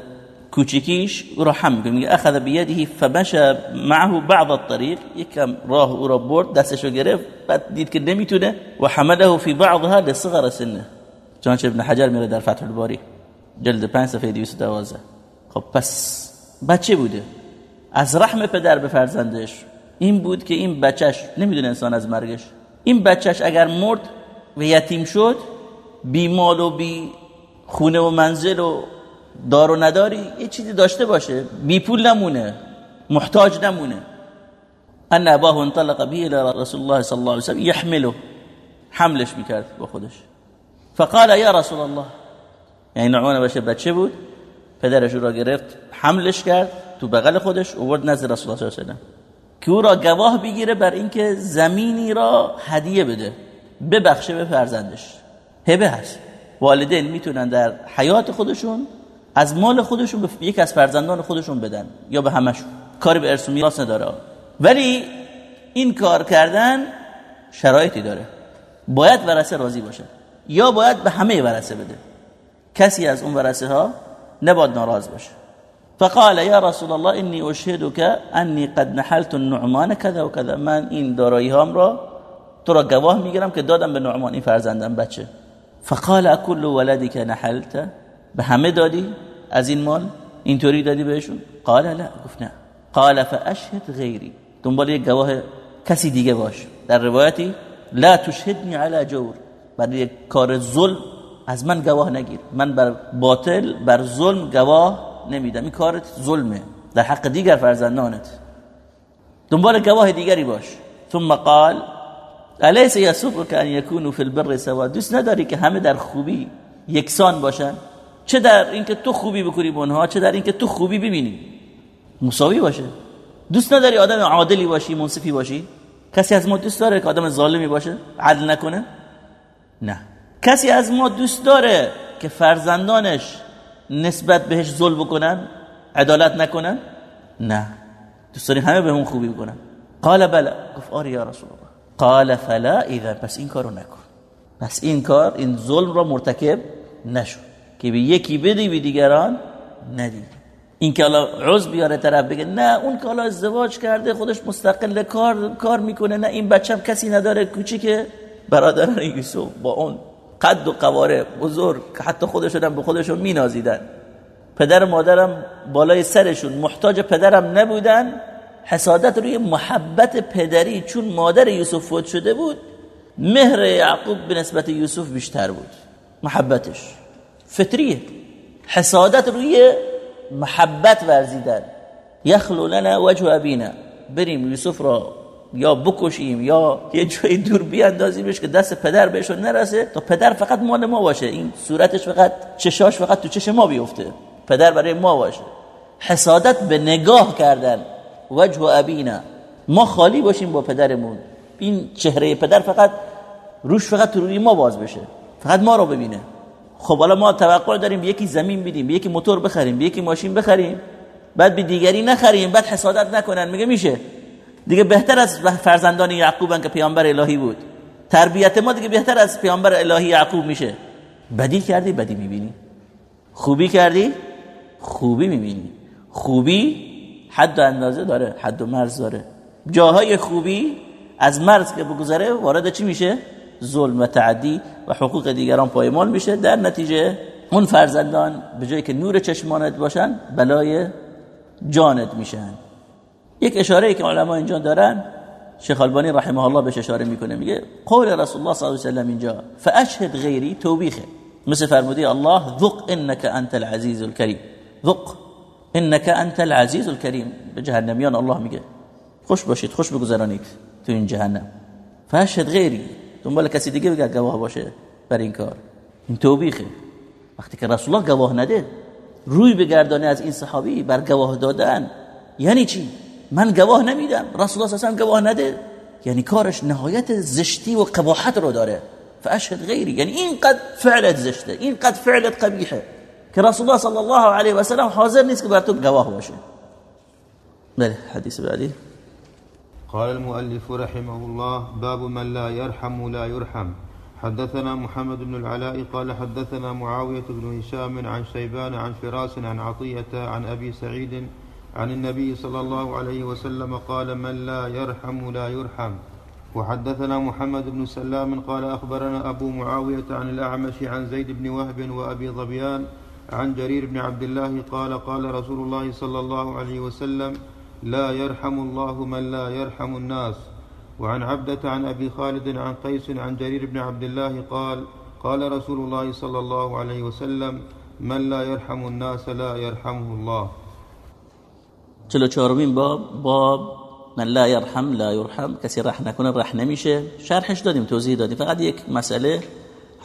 B: کوچیکیش او را حمل می‌کنه. میگه اخذ بیده فمشى معه بعض الطريق. یکم راه او را برد دستشو گرفت بعد دید که نمی‌تونه و حمله فی بعضها لصغر سنه. چنانچه ابن حجر میره در فتح الباری جلد 5 صفحه 212 خب پس بچه بوده. از رحم پدر به فرزندش. این بود که این بچهش نمی‌دونه انسان از مرگش. این بچهش اگر مرد و یتیم شد بی مال و بی خونه و منزل و دار و نداری یه چیزی داشته باشه. بی پول نمونه محتاج نمونه. ان اباه انطلق به الى رسول الله صلی الله علیه وسلم يحمله حملش می‌کرد با خودش. فقال یا رسول الله. یعنی نعمان باشه بچه بود پدرش را گرفت حملش کرد تو بغل خودش اوورد نزد رسول الله صلی الله علیه و که او را گواه بگیره بر اینکه زمینی را هدیه بده. ببخشه به فرزندش. هبه هست. والدین می‌تونن در حیات خودشون از مال خودشون به یک از فرزندان خودشون بدن یا به همشون کاری به ارث و میراث نداره. ولی این کار کردن شرایطی داره. باید ورثه راضی باشه. یا باید به همه ورثه بده. کسی از اون ورثه ها نباید ناراض باشه. فقال یا رسول الله انی اشهدك انی قد نحلت النعمان كذا وكذا من این دارایی هام را تو را گواه می‌گیرم که دادم به نعمان. این فرزندم بچه. فقال اكل ولدك نحلت؟ به همه دادی از این مال؟ اینطوری دادی بهشون؟ قال لا. گفت نه. قال فاشهد غیری. دنبال یک گواه کسی دیگه باش. در روایتی لا تشهدنی على جور. برای کار ظلم از من گواه نگیر. من بر باطل بر ظلم گواه نمیدم. این کارت ظلمه. در حق دیگر فرزندانت. دنبال گواه دیگری باش. ثم قال الیس یسرک ان یکونوا فی البر سوا دوست نداری که همه در خوبی یکسان باشن؟ چه در اینکه تو خوبی بکنی به اونها چه در اینکه تو خوبی ببینی. مساوی باشه. دوست نداری آدم عادلی باشی منصفی باشی؟ کسی از ما دوست داره که آدم ظالمی باشه؟ عدل نکنه؟ نه. کسی از ما دوست داره که فرزندانش نسبت بهش ظلم بکنن؟ عدالت نکنن؟ نه. دوست داری همه بهمون خوبی بکنن. قال بله گفت آره یا رسول الله قال فلا اذا. پس این کارو نکن. پس این کار این ظلم را مرتکب نشو. که به یکی بدی به دیگران ندی. این که حالا عضو بیاره طرف بگه نه اون که حالا ازدواج کرده خودش مستقل کار کار می‌کنه نه این بچم کسی نداره کوچیکه. برادران یوسف با اون قد و قواره بزرگ حتی خودشون به خودشون مینازیدن. پدر و مادرم بالای سرشون محتاج پدرم نبودن. حسادت روی محبت پدری چون مادر یوسف فوت شده بود مهر یعقوب به نسبت یوسف بیشتر بود. محبتش. فطریه حسادت روی محبت ورزیدن. یخلو لنا وجه ابینا. بریم یوسف را یا بکشیم یا یه جای دور بیاندازیمش که دست پدر بهش نرسه تا پدر فقط مال ما باشه. این صورتش فقط چشاش فقط تو چش ما بیفته. پدر برای ما باشه. حسادت به نگاه کردن. وجه ابینا. ما خالی باشیم با پدرمون. این چهره پدر فقط روش فقط تو روی ما باز بشه. فقط ما رو ببینه. خب حالا ما توقع داریم یکی زمین بدیم یکی موتور بخریم یکی ماشین بخریم بعد به دیگری نخریم بعد حسادت نکنن میگه میشه. دیگه بهتر از فرزندان یعقوبن که پیامبر الهی بود. تربیت ما دیگه بهتر از پیامبر الهی یعقوب میشه. بدی کردی؟ بدی می‌بینی. خوبی کردی؟ خوبی می‌بینی. خوبی حد و اندازه داره حد و مرز داره. جاهای خوبی از مرز که بگذره وارد چی میشه؟ ظلم و تعدی و حقوق دیگران پایمال میشه. در نتیجه اون فرزندان به جایی که نور چشمانت باشن بلای جانت میشن. یک اشاره ای که علما اینجا دارن شیخ البانی رحمه الله بهش اشاره می‌کنه میگه قول رسول الله صلی الله علیه و سلم اینجا فاشهد غیری توبیخه. مثل فرمودی الله ذق انك انت العزیز الكریم ذق انك انت العزیز الكریم به جهنمیان الله میگه. خوش باشید خوش بگذرانید تو این جهنم. فاشهد غیری. دنبال کسی دیگه بگه گواه باشه بر این کار. این توبیخه. وقتی که رسول الله گواه نده روی بگردانه از این صحابی بر گواه دادن. یعنی چی؟ من گواه نمیدم. رسول الله صلی گواه نده. یعنی کارش نهایت زشتی و قباحت رو داره. فاشهد غیری. یعنی اینقدر فعلت زشته اینقدر فعلت قبیحه که رسول الله صلی الله علیه و سلم حاضر نیست که بر تو گواه باشه. بله حدیث بعدی.
A: قال المؤلف رحمه الله باب من لا يرحم لا يرحم. حدثنا محمد بن العلاء قال حدثنا معاوية بن هشام عن شيبان عن فراس عن عطية عن أبي سعيد عن النبي صلى الله عليه وسلم قال من لا يرحم لا يرحم. وحدثنا محمد بن سلام قال أخبرنا أبو معاوية عن الأعمش عن زيد بن وهب وأبي ظبيان عن جرير بن عبد الله قال قال رسول الله صلى الله عليه وسلم لا يرحم الله من لا يرحم الناس. وعن عبدة عن أبي خالد عن قيس عن جرير بن عبد الله قال قال رسول الله صلى الله عليه وسلم من لا يرحم الناس لا يرحمه الله.
B: چلو چهارمین باب باب من لا يرحم لا يرحم. کسی رح نکنه رح نمیشه. شرحش دادیم توضیح دادیم. فقط یک مسئله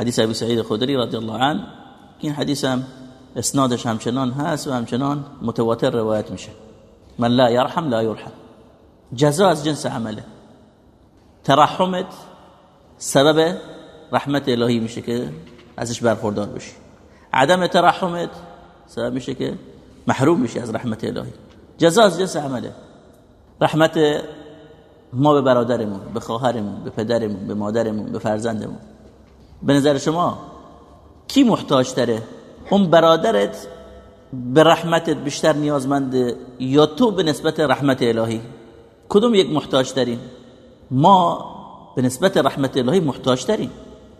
B: حدیث ابی سعید خدری رضی الله عنه. این حدیث هم اسنادش همچنان هست و همچنان متواتر روایت میشه. من لا يرحم لا يرحم. جزا از جنس عمله. ترحمت سبب رحمت الهی میشه که ازش برخوردار بشی. عدم ترحمت سبب میشه که محروم میشی از رحمت الهی. جزا از جنس عمله. رحمت ما به برادرمون به خواهرمون به پدرمون به مادرمون به فرزندمون. به نظر شما کی محتاج تره اون برادرت به رحمتت بیشتر نیازمنده یا تو به نسبت رحمت الهی؟ کدوم یک محتاج ترین ما به نسبت رحمت الهی محتاج ترین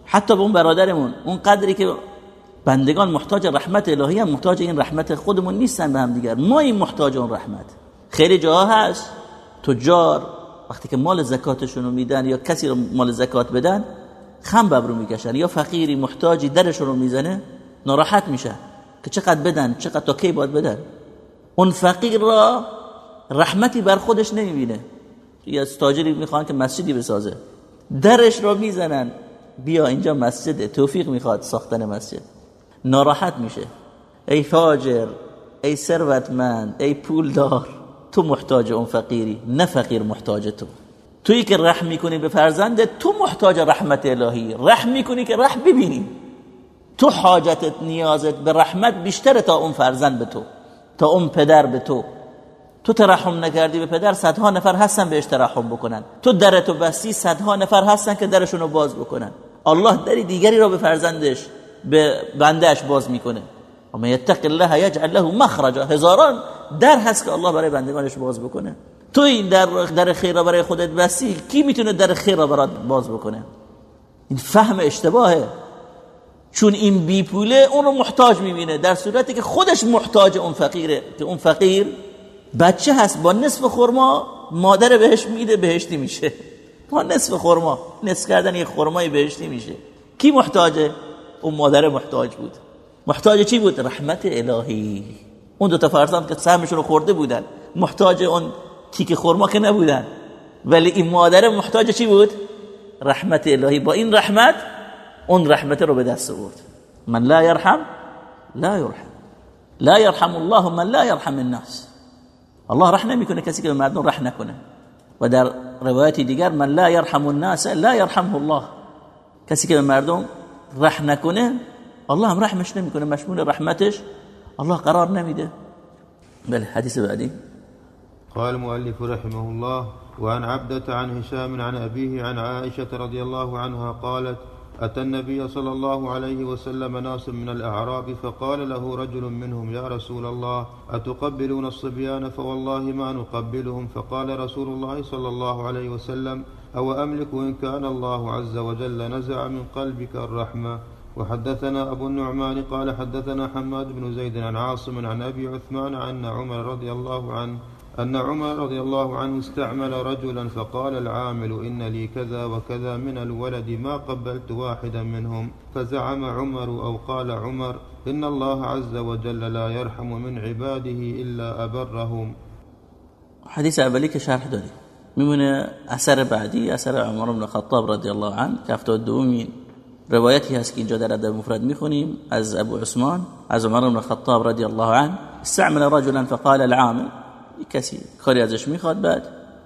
B: حتی به اون برادرمون اون قدری که بندگان محتاج رحمت الهی هم محتاج این رحمت خودمون نیستن به هم دیگر. ما این محتاج اون رحمت. خیلی جاها هست. تجار وقتی که مال زکاتشون رو میدن یا کسی رو مال زکات بدن خم ببرو می‌کشن. یا فقیری محتاجی درشون رو می‌زنه ناراحت میشه که چقدر بدن چقدر تا کی باید بدن. اون فقیر را رحمتی بر خودش نمی‌بینه. یا از تاجری می‌خوان که مسجدی بسازه. درش رو می‌زنن. بیا اینجا مسجده توفیق می‌خواد ساختن مسجد. ناراحت میشه. ای فاجر ای ثروتمند ای پولدار تو محتاج اون فقیری نه فقیر محتاج تو. تویی که رحم می‌کنی به فرزنده تو محتاج رحمت الهی. رحم می‌کنی که رحم ببینی. تو حاجتت نیازت به رحمت بیشتر تا اون فرزند به تو تا اون پدر به تو. تو ترحم نکردی به پدر صدها نفر هستن بهش ترحم بکنن. تو درتو بستی صدها نفر هستن که درشون رو باز بکنن. الله دری دیگری رو به فرزندش به بندهش باز می‌کنه. و یتق الله یجعل له مخرجا. هزاران در هست که الله برای بندگانش باز بکنه. تو این در در خیر را برای خودت بستی کی می‌تونه در خیر را برات باز بکنه؟ این فهم اشتباهه. چون این بی پوله اون رو محتاج می‌بینه در صورتی که خودش محتاج اون فقیره. که اون فقیر بچه هست با نصف خورما مادر بهش میده بهشتی میشه. با نصف خورما نصف کردن یک خرمای بهشتی میشه. کی محتاجه اون مادر محتاج بود. محتاج چی بود؟ رحمت الهی. اون دو تا فرزند که سهمشون رو خورده بودن. محتاج اون تیک خورما که نبودن. ولی این مادر محتاج چی بود؟ رحمت الهی. با این رحمت اون رحمت رو به دست آورد. من لا يرحم لا يرحم. لا يرحم الله من لا يرحم الناس. الله رحم نمیکنه کسی که به مردم رحم نکنه. و در روایتی دیگر من لا يرحم الناس لا يرحمه الله. کسی که به مردم رحم نکنه الله هم رحمش نمیکنه مشمول رحمتش الله قرار نمیده. بله حدیث بعدی.
A: قال المؤلف رحمه الله وعن عبدة عن هشام عن أبيه عن عائشة رضي الله عنها قالت أتى النبي صلى الله عليه وسلم ناس من الأعراب فقال له رجل منهم يا رسول الله أتقبلون الصبيان؟ فوالله ما نقبلهم. فقال رسول الله صلى الله عليه وسلم أو أملك إن كان الله عز وجل نزع من قلبك الرحمة؟ وحدثنا أبو النعمان قال حدثنا حماد بن زيد عن عاصم عن أبي عثمان عن عمر رضي الله عنه أن عمر رضي الله عنه استعمل رجلا فقال العامل إن لي كذا وكذا من الولد ما قبلت واحدا منهم. فزعم عمر أو قال عمر إن الله عز وجل لا يرحم من عباده إلا أبرهم.
B: اولی که شرح دادیم میمونه اثر بعدی اثر عمر بن خطاب رضی الله عنه که افتاد دومین روایتی هست که در ادب مفرد میخونیم. از ابو عثمان از عمر بن خطاب رضی الله عنه استعمل رجلا فقال العامل. کسی کاری ازش می‌خواد بعد؟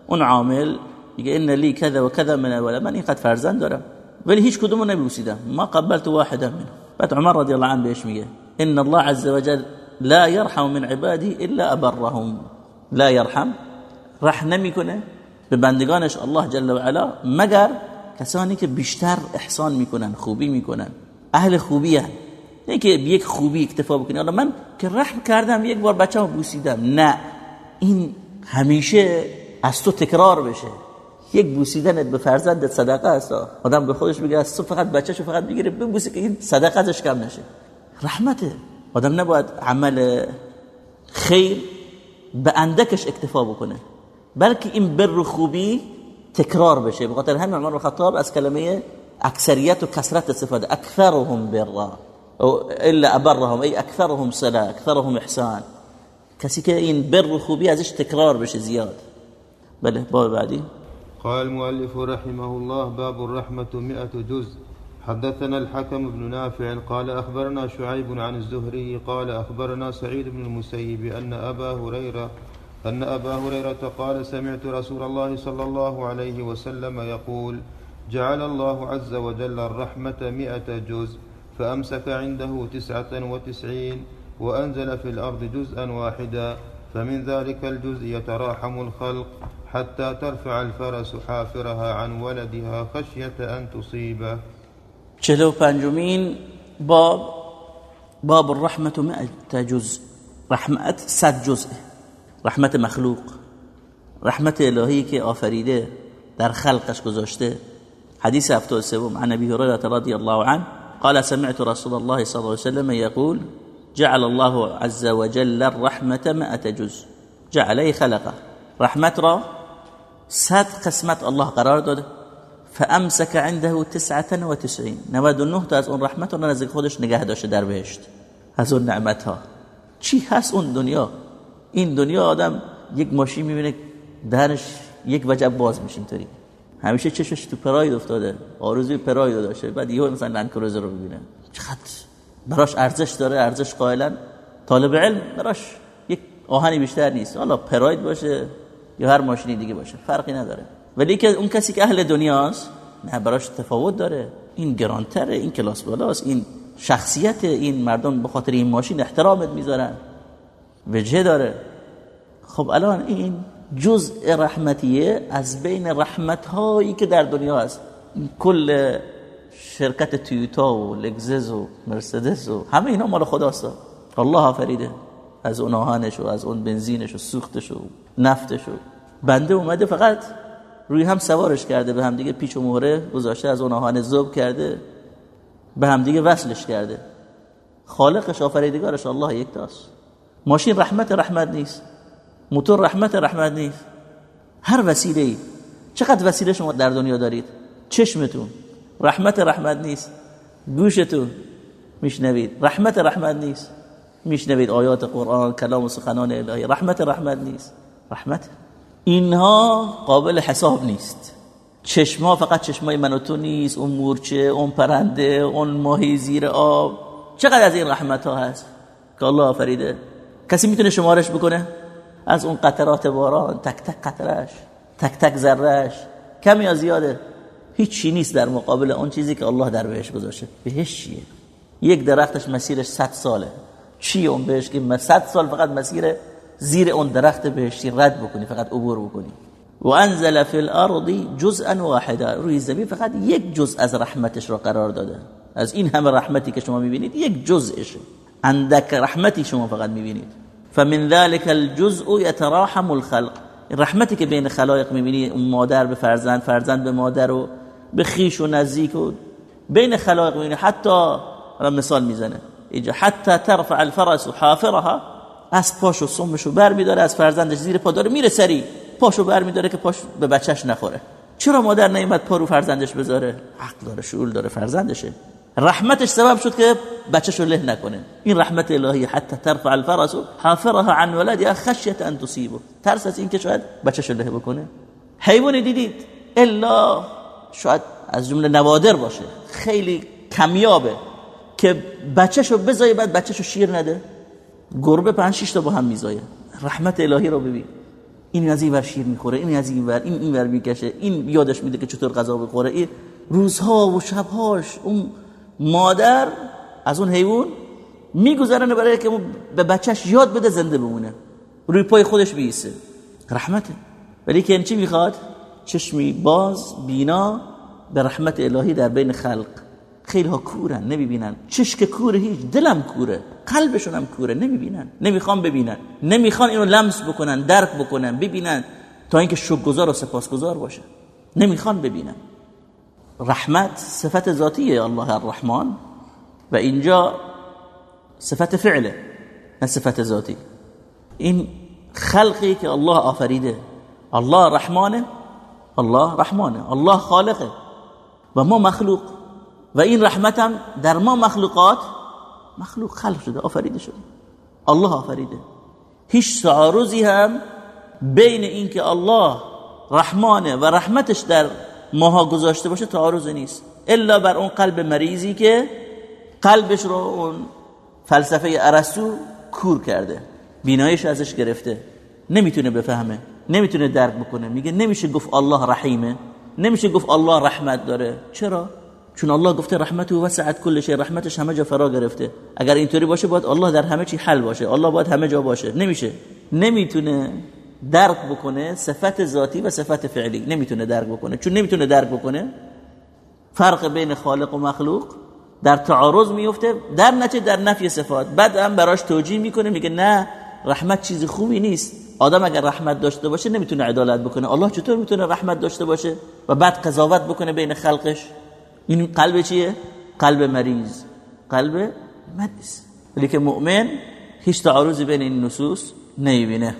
B: اون عامل میگه ان لی کذا و کذا من الولد من اینقدر فرزند دارم. ولی هیچ کدومو نمیبوسیدم. ما قبلت واحدا منه. بعد عمر رضی الله عنه بهش میگه ان الله عز وجل لا يرحم من عباده الا ابرهم لا يرحم. رح نمی‌کنه. به بندگانش الله جل و علا. مگر کسانی که بیشتر احسان می‌کنن خوبی می‌کنن. اهل خوبی هن. نه که یک خوبی اکتفا بکنی. حالا من که رحم کردم یک بار بچه‌مو بوسیدم. نه. این همیشه از تو تکرار بشه. یک بوسیدنت به فرزندت صدقه است. آدم به خودش بگه از تو فقط بچه‌شو فقط بگیره ببوسی که این صدقه ازش کم نشه. رحمته. آدم نباید عمل خیر به اندکش اکتفا بکنه بلکه این بر خوبی تکرار بشه. به خاطر همین عمر خطاب از کلمه اکثریت و کثرت استفاده اکثرهم برا الا ابرهم ای اکثرهم صلا اکثرهم احسان. کسی که این بر خوبی ازش تکرار بشه زیاد. بله باب بعدی.
A: قال المؤلف رحمه الله باب الرحمة مئة جزء. حدثنا الحكم بن نافع قال أخبرنا شعيب عن الزهري قال أخبرنا سعيد بن المسيب أن أبا هريرة أن أبا هريرة قال سمعت رسول الله صلى الله عليه وسلم يقول جعل الله عز وجل الرحمة مئة جزء فأمسك عنده تسعة وتسعين وأنزل في الأرض جزءا واحدا فمن ذلك الجزء يتراحم الخلق حتى ترفع الفرس حافرها عن ولدها خشية أن تصيبه.
B: چلو پنجمین باب باب الرحمة مئة جزء. رحمت صد جزء. رحمت مخلوق. رحمت الهی که آفریده در خلقش گذاشته. هفتاد سوم. عن ابي هريره رضي الله عنه قال سمعت رسول الله صلى الله عليه وسلم يقول جعل الله عز وجل الرحمة مئة جزء. جعله خلقه. رحمت را صد قسمت الله قرار داده. فامسك عنده تسعة وتسعين. 99 تا از اون رحمت رو نزدیک خودش نگه داشته در بهشت. از اون نعمت ها چی هست اون دنیا؟ این دنیا آدم یک ماشین می‌بینه درش یک وجب باز میشه اینطوری. همیشه چشش تو پراید افتاده. آرزوی پراید داشته. بعد یهو مثلا لند رو ببینه چقدر براش ارزش داره ارزش قائلا. طالب علم براش یک آهنی بیشتر نیست. حالا پراید باشه یا هر ماشینی دیگه باشه فرقی نداره. ولی که اون کسی که اهل دنیاست نه براش تفاوت داره. این گرانتره این کلاس بالاست این شخصیت این مردم به خاطر این ماشین احترامت می‌ذارن. وجه داره. خب الان این جزء رحمتیه از بین رحمت هایی که در دنیا هست. کل شرکت تویوتا و لگزز و مرسدس و همه اینا مال خداست. الله آفریده. از اون آهنش و از اون بنزینش و سوختش و نفتش و بنده اومده فقط روی هم سوارش کرده به هم دیگه پیچ و مهره گذاشته از اون آهن زوب کرده به هم دیگه وصلش کرده. خالقش آفریدگارش الله یک تاست. ماشین رحمت رحمت نیست. موتور رحمت رحمت نیست. هر وسیله ای چقدر وسیله شما در دنیا دارید؟ چشمتون. رحمت رحمت نیست. گوشتون میشنوید. رحمت رحمت نیست. میشنوید آیات قرآن کلام و سخنان الهی. رحمت رحمت نیست. رحمت؟ اینها قابل حساب نیست. چشما فقط چشمای من و تو نیست. اون مورچه اون پرنده اون ماهی زیر آب. چقدر از این رحمت ها هست؟ که الله آفریده. کسی می‌تونه شمارش بکنه؟ از اون قطرات باران. تک تک قطرش. تک تک ذرهش کمی یا زیاده. هیچی نیست در مقابل اون چیزی که الله در بهش گذاشته. بهش چیه؟ یک درختش مسیرش 100 ساله. چی اون بهش که 100 سال فقط مسیر زیر اون درخت بهشتی رد بکنی فقط عبور بکنی. و انزل فی الارض جزءا واحدا. روی زمین فقط یک جزء از رحمتش را قرار داده. از این همه رحمتی که شما می‌بینید یک جزءشه. اندک رحمتی شما فقط می‌بینید. فمن ذلك الجزء يتراحم الخلق. رحمتی که بین خلایق می‌بینی مادر به فرزند فرزند به مادر و به خیش و نزدیک و بین خلایق می‌بینی حتی مثال می‌زنه. اینجا حتی ترفع الفرس حافرها از پاشو سمشو بر میداره از فرزندش زیر پا داره میره سری. پاشو بر میداره که پاش به بچهش نخوره. چرا مادر نیومد پا رو فرزندش بذاره؟ عقل داره شعور داره فرزندشه. رحمتش سبب شد که بچه‌شو له نکنه. این رحمت الهی حتی ترفع الفرس حافرها عن ولدها خشیت ان تصیبه. ترس از اینکه شاید بچه‌شو له بکنه. حیوان دیدید؟ الا شاید از جمله نوادر باشه خیلی کمیابه که بچه‌شو بزایه بعد بچه‌شو شیر نده. گربه پنج شش تا با هم میزایه. رحمت الهی رو ببین. این از این ور شیر می‌خوره این از این ور این این ور می‌کشه این یادش میده که چطور غذا بخوره. این روزها و شبهاش اون مادر از اون حیوان میگذرنه برای که به بچهش یاد بده زنده بمونه. روی پای خودش بیسته. رحمته. ولی که چی می‌خواد؟ چشمی باز بینا به رحمت الهی در بین خلق. خیلی ها کورن نمی‌بینن. چشک کوره هیچ دلم کوره. قلبشون هم کوره نمی‌بینن. نمی‌خوان ببینن. نمی‌خوان اینو لمس بکنن درک بکنن ببینن. تا اینکه شکرگزار و سپاسگزار باشه. نمی‌خوان ببینن. رحمت صفت ذاتیه الله الرحمن. و اینجا صفت فعله نه صفت ذاتی. این خلقی که الله آفریده الله رحمانه. الله رحمانه. الله خالقه. و ما مخلوق. و این رحمت در ما مخلوقات مخلوق خلق شده آفریده شده. الله آفریده. هیچ تعارضی هم بین اینکه الله رحمانه و رحمتش در ماها گذاشته باشه تعارض نیست. الا بر اون قلب مریضی که قلبش رو اون فلسفه ارسطو کور کرده. بینایش ازش گرفته. نمی‌تونه بفهمه. نمی‌تونه درک بکنه. میگه نمیشه گفت الله رحیمه. نمیشه گفت الله رحمت داره. چرا؟ چون الله گفته رحمت و وسعت کل شی. رحمتش همه جا فرا گرفته. اگر اینطوری باشه باید الله در همه چی حل باشه. الله باید همه جا باشه. نمیشه. نمی‌تونه درک بکنه صفت ذاتی و صفت فعلی. نمی‌تونه درک بکنه. چون نمی‌تونه درک بکنه فرق بین خالق و مخلوق در تعارض میفته. در نتیجه در نفی صفات. بعد هم براش توجیه می‌کنه. میگه نه رحمت چیز خوبی نیست. آدم اگر رحمت داشته باشه نمی‌تونه عدالت بکنه. الله چطور می‌تونه رحمت داشته باشه و بعد قضاوت بکنه بین خلقش؟ این قلب چیه؟ قلب مریض. قلب مریض. ولی که مؤمن هیچ تعارضی بین این نصوص نمی‌بینه.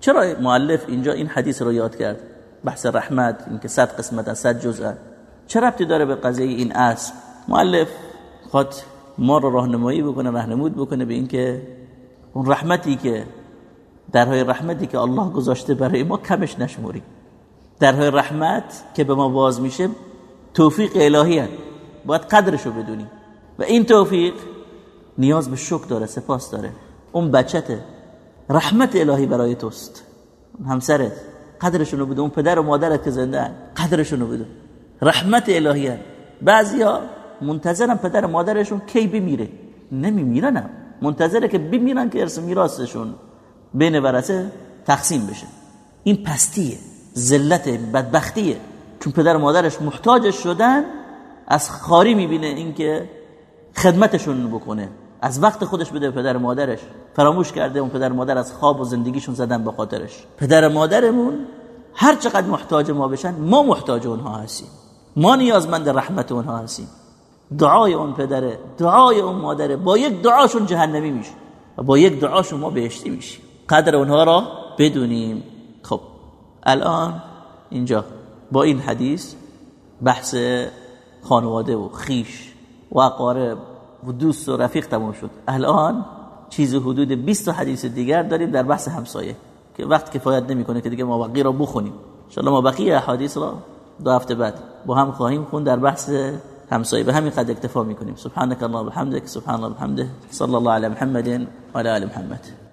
B: چرا مؤلف اینجا این حدیث رو یاد کرد؟ بحث رحمت اینکه صد قسمت صد جزء چه ربطی داره به قضیه این اسب مؤلف خود ما رو راهنمایی بکنه راهنمود بکنه به اینکه اون رحمتی که درهای رحمتی که الله گذاشته برای ما کمش نشموریم. درهای رحمت که به ما باز میشه توفیق الهی هست. باید قدرش رو بدونیم. و این توفیق نیاز به شکر داره سپاس داره. اون بچته رحمت الهی برای توست. همسرت قدرشونو بده اون پدر و مادرت که زنده قدرشونو بده رحمت الهی هست. بعضیا منتظرن پدر و مادرشون کی بمیره. نمیمیرن منتظره که بمیرن که ارث میراثشون. بین ورثه تقسیم بشه. این پستیه ذلت بدبختیه. چون پدر و مادرش محتاجش شدن از خاری می‌بینه اینکه خدمتشون بکنه. از وقت خودش بده پدر و مادرش. فراموش کرده اون پدر و مادر از خواب و زندگیشون زدن به خاطرش. پدر و مادرمون هر چقدر محتاج ما بشن ما محتاج اونها هستیم. ما نیازمند رحمت اونها هستیم. دعای اون پدره دعای اون مادره با یک دعاشون جهنمی میشه و با یک دعاشون ما بهشتی میشیم. قدر اونها را بدونیم. خب الان اینجا با این حدیث بحث خانواده و خیش و اقارب و دوست و رفیق تموم شد. الان چیز حدود 20 حدیث دیگر داریم در بحث همسایه که وقت کفایت نمی‌کنه که دیگه ما بقیه را بخونیم. ان ما بقیه احادیث را دو هفته بعد با هم خواهیم خون در بحث همسایه. به همین قد اکتفا می‌کنیم. سبحانك الله وبحمدك سبحان الله وبحمده صلى الله على محمد وعلى ال محمد.